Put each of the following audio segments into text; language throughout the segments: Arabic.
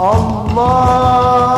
Allah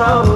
أكبر